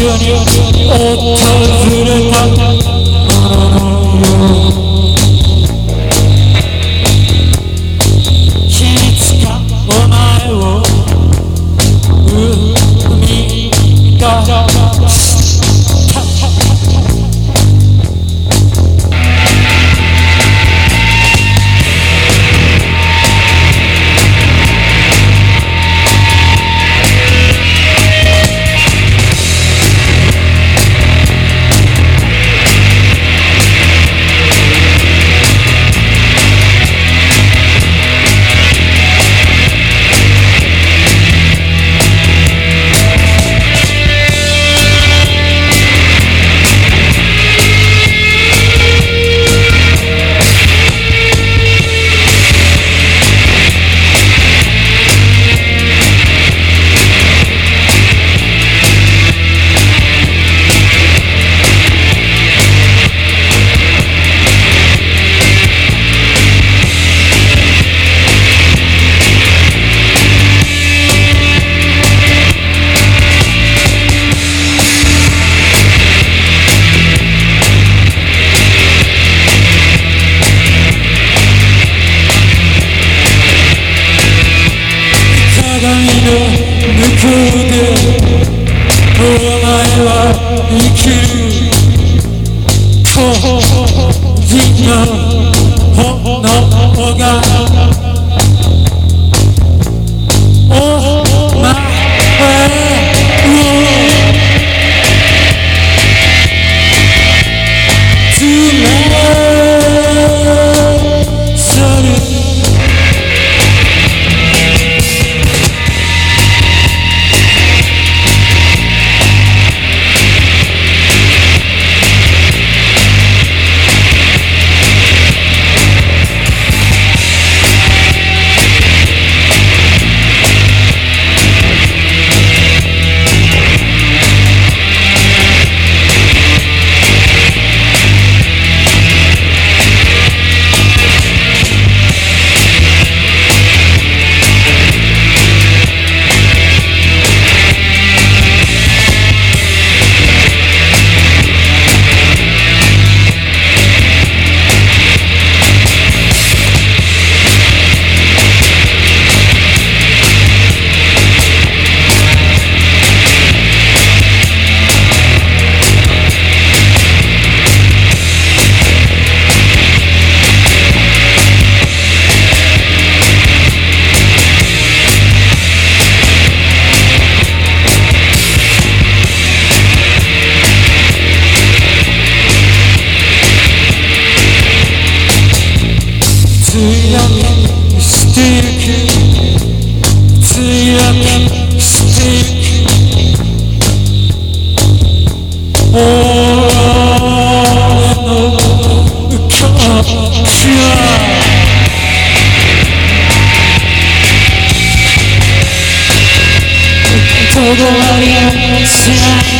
Attention, attention, attention, attention, attention, Oh, God.「とどまりをしない」